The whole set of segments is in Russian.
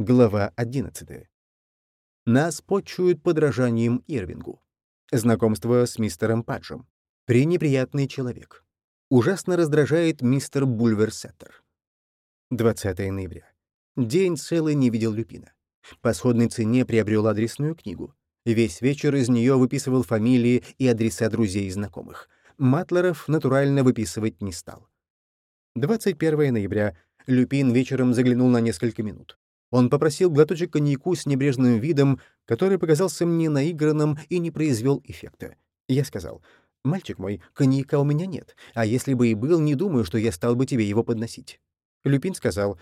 Глава 11. Нас почуют подражанием Ирвингу. Знакомство с мистером Паджем. Пренеприятный человек. Ужасно раздражает мистер Бульверсеттер. 20 ноября. День целый не видел Люпина. По сходной цене приобрел адресную книгу. Весь вечер из нее выписывал фамилии и адреса друзей и знакомых. Матлеров натурально выписывать не стал. 21 ноября. Люпин вечером заглянул на несколько минут. Он попросил глоточек коньяку с небрежным видом, который показался мне наигранным и не произвел эффекта. Я сказал, «Мальчик мой, коньяка у меня нет, а если бы и был, не думаю, что я стал бы тебе его подносить». Люпин сказал,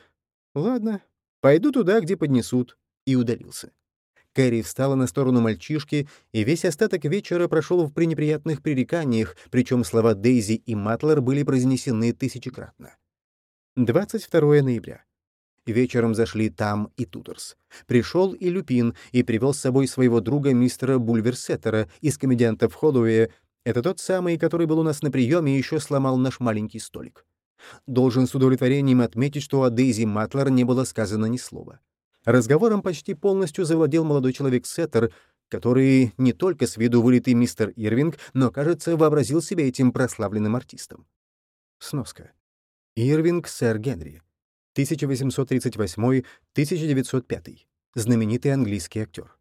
«Ладно, пойду туда, где поднесут», и удалился. Кэрри встала на сторону мальчишки, и весь остаток вечера прошел в пренеприятных пререканиях, причем слова Дейзи и Матлер были произнесены тысячекратно. 22 ноября. Вечером зашли Там и Тутерс. Пришел и Люпин, и привел с собой своего друга мистера Бульверсеттера из комедиантов Холлоуэя. Это тот самый, который был у нас на приеме и еще сломал наш маленький столик. Должен с удовлетворением отметить, что о Дейзи Матлер не было сказано ни слова. Разговором почти полностью завладел молодой человек Сеттер, который не только с виду вылитый мистер Ирвинг, но, кажется, вообразил себя этим прославленным артистом. Сноска. Ирвинг сэр Генри. 1838-1905. Знаменитый английский актер.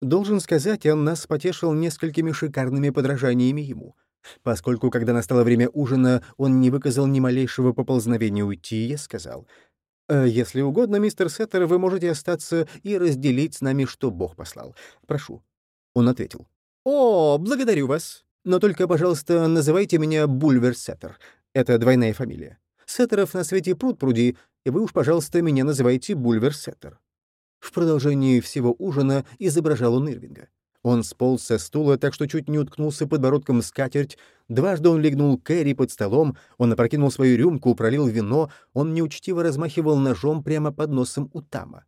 Должен сказать, он нас потешил несколькими шикарными подражаниями ему, поскольку, когда настало время ужина, он не выказал ни малейшего поползновения уйти, я сказал, «Э, «Если угодно, мистер Сеттер, вы можете остаться и разделить с нами, что Бог послал. Прошу». Он ответил, «О, благодарю вас. Но только, пожалуйста, называйте меня Бульвер Сеттер. Это двойная фамилия. Сеттеров на свете пруд пруди, и вы уж, пожалуйста, меня называйте Бульвер Сеттер». В продолжении всего ужина изображал он Ирвинга. Он сполз со стула, так что чуть не уткнулся подбородком в скатерть. Дважды он лягнул Кэрри под столом, он опрокинул свою рюмку, пролил вино, он неучтиво размахивал ножом прямо под носом у Тама.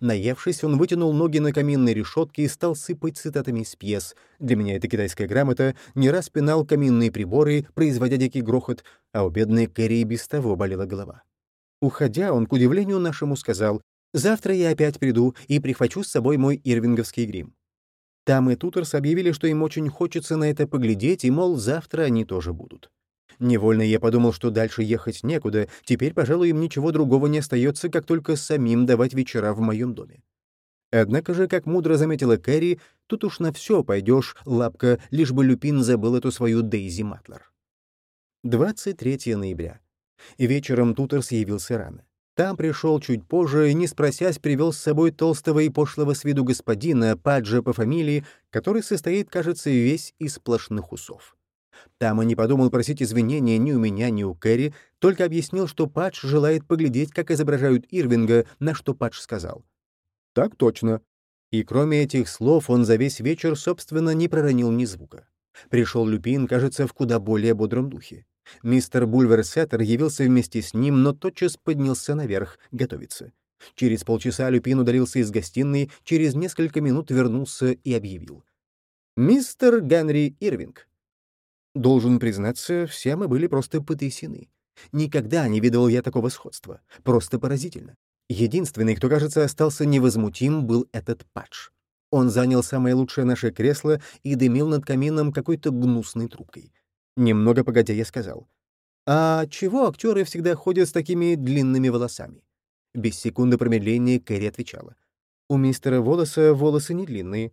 Наевшись, он вытянул ноги на каминной решетке и стал сыпать цитатами из пьес. Для меня это китайская грамота, не раз пинал каминные приборы, производя дикий грохот, а у бедной Кэрри без того болела голова. Уходя, он, к удивлению нашему, сказал, «Завтра я опять приду и прихвачу с собой мой ирвинговский грим». Там и Тутерс объявили, что им очень хочется на это поглядеть, и, мол, завтра они тоже будут. Невольно я подумал, что дальше ехать некуда, теперь, пожалуй, им ничего другого не остается, как только самим давать вечера в моем доме. Однако же, как мудро заметила Кэрри, тут уж на все пойдешь, лапка, лишь бы Люпин забыл эту свою Дейзи Матлер. 23 ноября. Вечером Тутерс явился рано. Там пришел чуть позже и, не спросясь, привел с собой толстого и пошлого с виду господина, Паджа по фамилии, который состоит, кажется, весь из сплошных усов. Там и не подумал просить извинения ни у меня, ни у Кэрри, только объяснил, что Падж желает поглядеть, как изображают Ирвинга, на что Падж сказал. «Так точно». И кроме этих слов он за весь вечер, собственно, не проронил ни звука. Пришел Люпин, кажется, в куда более бодром духе. Мистер Бульверсеттер явился вместе с ним, но тотчас поднялся наверх, готовиться. Через полчаса Люпин удалился из гостиной, через несколько минут вернулся и объявил. «Мистер Генри Ирвинг, Должен признаться, все мы были просто потрясены. Никогда не видел я такого сходства. Просто поразительно. Единственный, кто, кажется, остался невозмутим, был этот Патч. Он занял самое лучшее наше кресло и дымил над камином какой-то гнусной трубкой. Немного погодя я сказал, «А чего актеры всегда ходят с такими длинными волосами?» Без секунды промедления Кэрри отвечала, «У мистера Волоса волосы не длинные,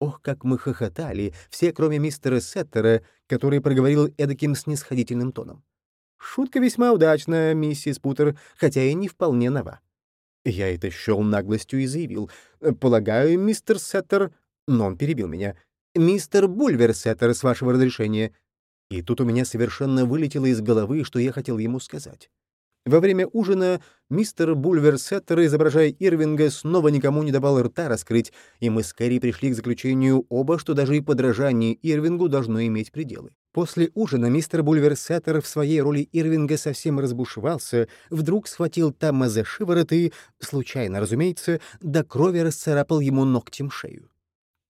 Ох, как мы хохотали, все, кроме мистера Сеттера, который проговорил эдаким снисходительным тоном. Шутка весьма удачная, миссис Путер, хотя и не вполне нова. Я это счел наглостью и заявил. Полагаю, мистер Сеттер... Но он перебил меня. «Мистер Бульвер Сеттер, с вашего разрешения». И тут у меня совершенно вылетело из головы, что я хотел ему сказать. Во время ужина мистер Бульвер Сеттер, изображая Ирвинга, снова никому не давал рта раскрыть, и мы с Кэрри пришли к заключению оба, что даже и подражание Ирвингу должно иметь пределы. После ужина мистер Бульвер Сеттер в своей роли Ирвинга совсем разбушевался, вдруг схватил Тамма за шиворот и, случайно, разумеется, до крови расцарапал ему ногтем шею.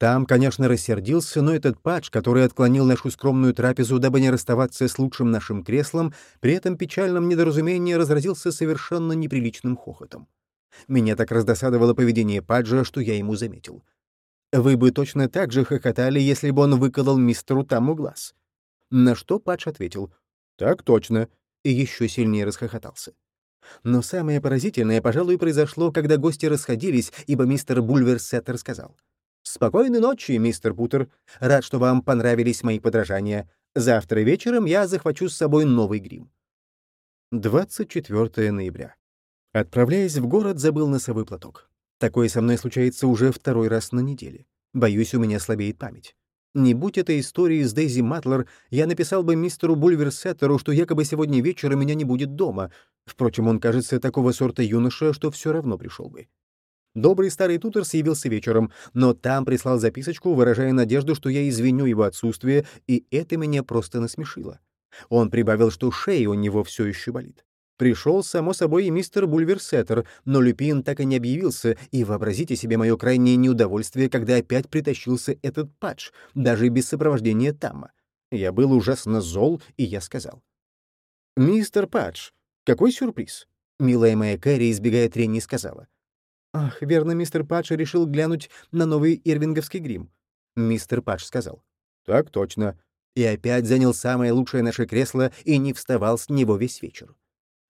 Там, конечно, рассердился, но этот патч, который отклонил нашу скромную трапезу, дабы не расставаться с лучшим нашим креслом, при этом печальном недоразумении разразился совершенно неприличным хохотом. Меня так раздосадовало поведение Паджа, что я ему заметил. «Вы бы точно так же хохотали, если бы он выколол мистеру Таму глаз». На что Падж ответил «Так точно», и еще сильнее расхохотался. Но самое поразительное, пожалуй, произошло, когда гости расходились, ибо мистер Бульверсеттер сказал. «Спокойной ночи, мистер Путер. Рад, что вам понравились мои подражания. Завтра вечером я захвачу с собой новый грим». 24 ноября. Отправляясь в город, забыл носовой платок. Такое со мной случается уже второй раз на неделе. Боюсь, у меня слабеет память. Не будь этой истории с Дейзи Матлер, я написал бы мистеру Бульверсеттеру, что якобы сегодня вечером меня не будет дома. Впрочем, он кажется такого сорта юноша, что все равно пришел бы. Добрый старый Тутерс явился вечером, но там прислал записочку, выражая надежду, что я извиню его отсутствие, и это меня просто насмешило. Он прибавил, что шея у него все еще болит. Пришел, само собой, и мистер Бульверсеттер, но Люпин так и не объявился, и вообразите себе мое крайнее неудовольствие, когда опять притащился этот патч, даже без сопровождения Тамма. Я был ужасно зол, и я сказал. «Мистер Патч, какой сюрприз?» Милая моя Кэрри, избегая трения, сказала. «Ах, верно, мистер Патч решил глянуть на новый ирвинговский грим». Мистер Патч сказал. «Так точно». И опять занял самое лучшее наше кресло и не вставал с него весь вечер.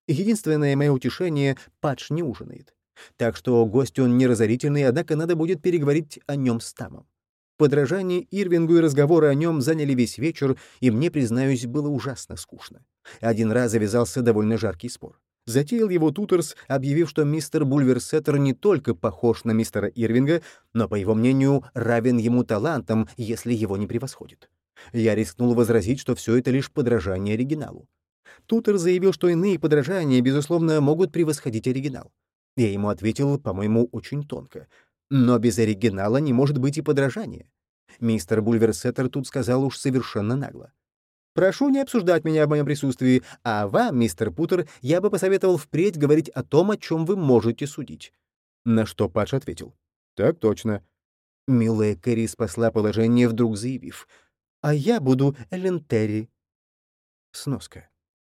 Единственное мое утешение — Падж не ужинает. Так что гость он не разорительный, однако надо будет переговорить о нем с Тамом. Подражание Ирвингу и разговоры о нем заняли весь вечер, и мне, признаюсь, было ужасно скучно. Один раз завязался довольно жаркий спор. Затеял его Тутерс, объявив, что мистер Бульверсеттер не только похож на мистера Ирвинга, но, по его мнению, равен ему талантом, если его не превосходит. Я рискнул возразить, что все это лишь подражание оригиналу. Тутер заявил, что иные подражания, безусловно, могут превосходить оригинал. Я ему ответил, по-моему, очень тонко. Но без оригинала не может быть и подражания. Мистер Бульверсеттер тут сказал уж совершенно нагло. «Прошу не обсуждать меня в моем присутствии, а вам, мистер Путер, я бы посоветовал впредь говорить о том, о чем вы можете судить». На что Патч ответил. «Так точно». Милая Кэрри спасла положение, вдруг заявив. «А я буду Эллен Терри». Сноска.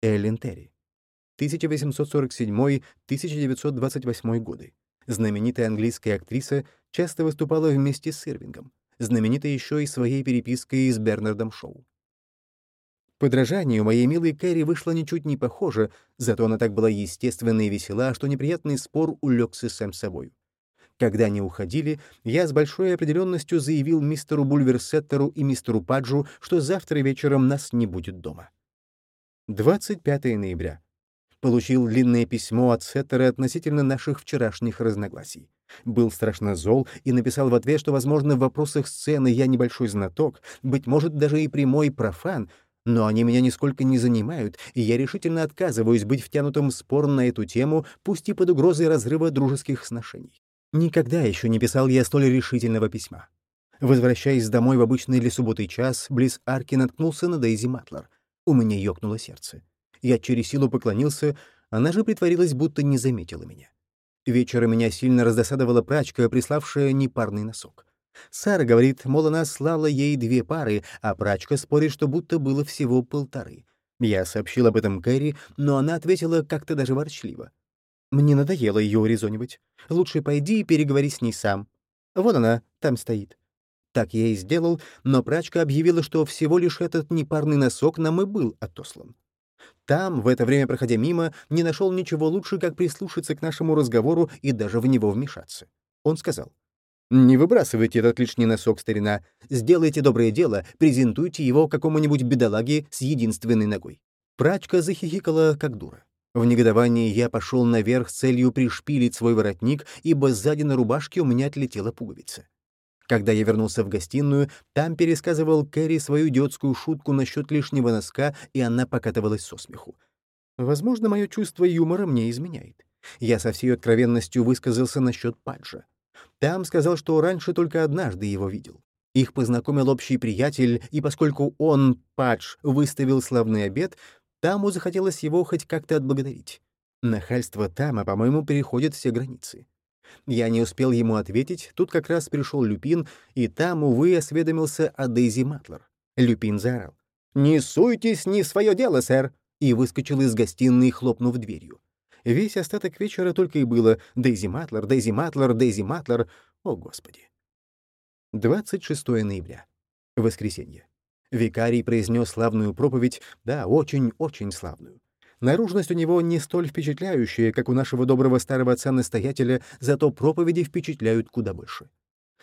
Эллен Терри. 1847-1928 годы. Знаменитая английская актриса часто выступала вместе с Ирвингом. Знаменита еще и своей перепиской с Бернардом Шоу. Подражание у моей милой Кэрри вышло ничуть не похоже, зато она так была естественна и весела, что неприятный спор улегся сам собой. Когда они уходили, я с большой определенностью заявил мистеру Бульверсеттеру и мистеру Паджу, что завтра вечером нас не будет дома. 25 ноября. Получил длинное письмо от Сеттера относительно наших вчерашних разногласий. Был страшно зол и написал в ответ, что, возможно, в вопросах сцены я небольшой знаток, быть может, даже и прямой профан, но они меня нисколько не занимают, и я решительно отказываюсь быть втянутым в спор на эту тему, пусть и под угрозой разрыва дружеских сношений. Никогда еще не писал я столь решительного письма. Возвращаясь домой в обычный для субботы час, близ арки наткнулся на Дейзи Матлер. У меня ёкнуло сердце. Я через силу поклонился, она же притворилась, будто не заметила меня. Вечером меня сильно раздосадовала прачка, приславшая непарный носок. Сара говорит, мол, она слала ей две пары, а прачка спорит, что будто было всего полторы. Я сообщил об этом Кэрри, но она ответила как-то даже ворчливо. Мне надоело ее урезонивать. Лучше пойди и переговори с ней сам. Вот она, там стоит. Так я и сделал, но прачка объявила, что всего лишь этот непарный носок нам и был отослан. Там, в это время проходя мимо, не нашел ничего лучше, как прислушаться к нашему разговору и даже в него вмешаться. Он сказал, «Не выбрасывайте этот лишний носок, старина. Сделайте доброе дело, презентуйте его какому-нибудь бедолаге с единственной ногой». Прачка захихикала, как дура. В негодовании я пошел наверх с целью пришпилить свой воротник, ибо сзади на рубашке у меня отлетела пуговица. Когда я вернулся в гостиную, там пересказывал Кэрри свою идиотскую шутку насчет лишнего носка, и она покатывалась со смеху. Возможно, мое чувство юмора мне изменяет. Я со всей откровенностью высказался насчет Паджа. Там сказал, что раньше только однажды его видел. Их познакомил общий приятель, и поскольку он, Падж, выставил славный обед, Таму захотелось его хоть как-то отблагодарить. Нахальство Тама, по-моему, переходит все границы. Я не успел ему ответить, тут как раз пришел Люпин, и там, увы, осведомился о Дейзи Матлер. Люпин заорал. «Не суйтесь не в свое дело, сэр!» и выскочил из гостиной, хлопнув дверью. Весь остаток вечера только и было «Дейзи Матлер, Дейзи Матлер, Дейзи Матлер». О, Господи! 26 ноября. Воскресенье. Викарий произнес славную проповедь, да, очень-очень славную. Наружность у него не столь впечатляющая, как у нашего доброго старого отца-настоятеля, зато проповеди впечатляют куда больше.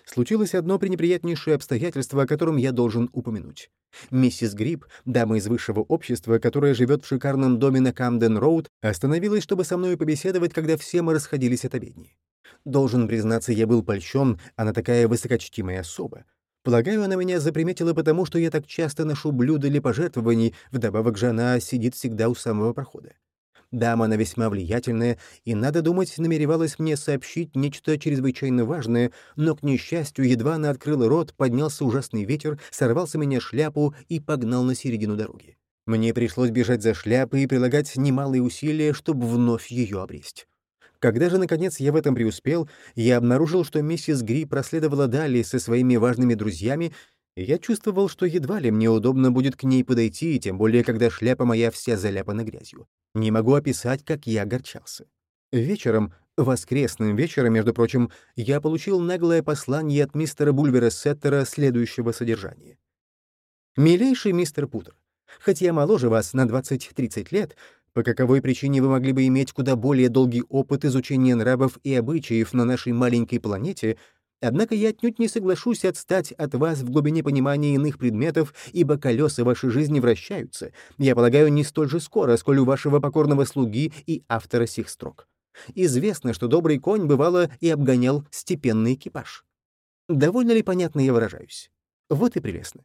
Случилось одно пренеприятнейшее обстоятельство, о котором я должен упомянуть. Миссис Гриб, дама из высшего общества, которая живет в шикарном доме на Камден-Роуд, остановилась, чтобы со мной побеседовать, когда все мы расходились от обедни. Должен признаться, я был польщен, она такая высокочтимая особа. Полагаю, она меня заприметила потому, что я так часто ношу блюда для пожертвований, вдобавок же она сидит всегда у самого прохода. Дама она весьма влиятельная, и, надо думать, намеревалась мне сообщить нечто чрезвычайно важное, но, к несчастью, едва она открыла рот, поднялся ужасный ветер, сорвался меня шляпу и погнал на середину дороги. Мне пришлось бежать за шляпой и прилагать немалые усилия, чтобы вновь ее обресть. Когда же, наконец, я в этом преуспел, я обнаружил, что миссис Гри проследовала далее со своими важными друзьями, я чувствовал, что едва ли мне удобно будет к ней подойти, тем более, когда шляпа моя вся заляпана грязью. Не могу описать, как я огорчался. Вечером, воскресным вечером, между прочим, я получил наглое послание от мистера Бульвера Сеттера следующего содержания. «Милейший мистер Путер, хоть я моложе вас на 20-30 лет, по каковой причине вы могли бы иметь куда более долгий опыт изучения нравов и обычаев на нашей маленькой планете, однако я отнюдь не соглашусь отстать от вас в глубине понимания иных предметов, ибо колеса вашей жизни вращаются, я полагаю, не столь же скоро, сколь у вашего покорного слуги и автора сих строк. Известно, что добрый конь, бывало, и обгонял степенный экипаж. Довольно ли понятно я выражаюсь? Вот и прелестно.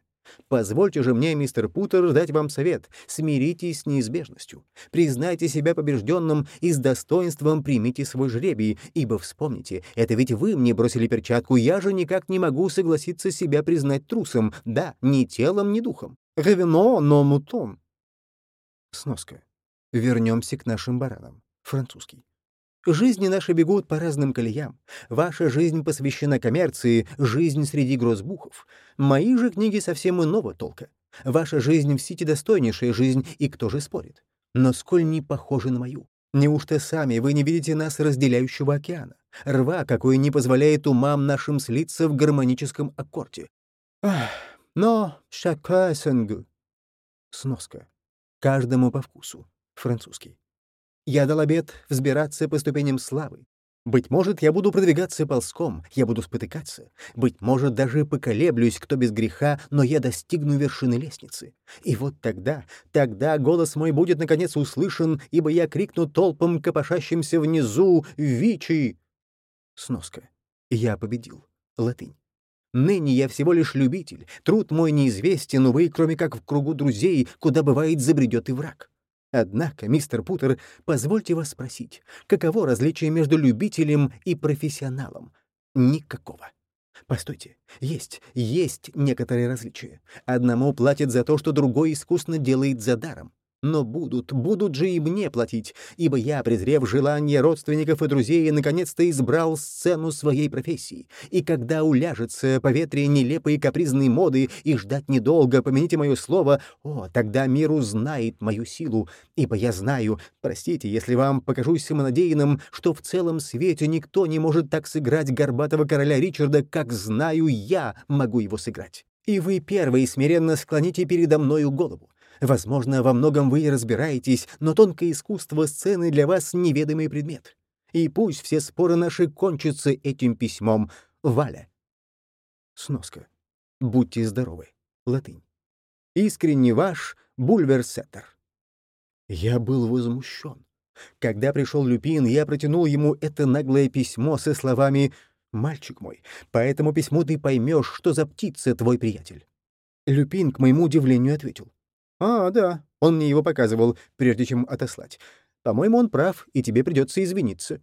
Позвольте же мне, мистер Путер, дать вам совет. Смиритесь с неизбежностью. Признайте себя побежденным и с достоинством примите свой жребий, ибо вспомните, это ведь вы мне бросили перчатку, я же никак не могу согласиться себя признать трусом, да, ни телом, ни духом. Ревено, но мутон. Сноска. Вернемся к нашим баранам. Французский. Жизни наши бегут по разным колеям. Ваша жизнь посвящена коммерции, жизнь среди грозбухов. Мои же книги совсем иного толка. Ваша жизнь в Сити достойнейшая жизнь, и кто же спорит? Но сколь не похожи на мою. Неужто сами вы не видите нас разделяющего океана? Рва, какой не позволяет умам нашим слиться в гармоническом аккорде. Ах, но son Сноска. Каждому по вкусу. Французский. Я дал обет взбираться по ступеням славы. Быть может, я буду продвигаться ползком, я буду спотыкаться. Быть может, даже поколеблюсь, кто без греха, но я достигну вершины лестницы. И вот тогда, тогда голос мой будет наконец услышан, ибо я крикну толпам, копошащимся внизу «Вичи!» Сноска. Я победил. Латынь. Ныне я всего лишь любитель, труд мой неизвестен, увы, кроме как в кругу друзей, куда бывает забредет и враг. Однако, мистер Путер, позвольте вас спросить, каково различие между любителем и профессионалом? Никакого. Постойте, есть, есть некоторые различия. Одному платят за то, что другой искусно делает за даром. Но будут, будут же и мне платить, ибо я, презрев желания родственников и друзей, наконец-то избрал сцену своей профессии. И когда уляжется по ветре нелепые капризные моды и ждать недолго, помяните мое слово, о, тогда мир узнает мою силу, ибо я знаю, простите, если вам покажусь самонадеянным, что в целом свете никто не может так сыграть горбатого короля Ричарда, как знаю я могу его сыграть. И вы первые смиренно склоните передо мною голову. Возможно, во многом вы и разбираетесь, но тонкое искусство сцены для вас — неведомый предмет. И пусть все споры наши кончатся этим письмом. Валя. Сноска. Будьте здоровы. Латынь. Искренне ваш Бульверсеттер. Я был возмущен. Когда пришел Люпин, я протянул ему это наглое письмо со словами «Мальчик мой, по этому письму ты поймешь, что за птица твой приятель». Люпин, к моему удивлению, ответил. «А, да, он мне его показывал, прежде чем отослать. По-моему, он прав, и тебе придется извиниться».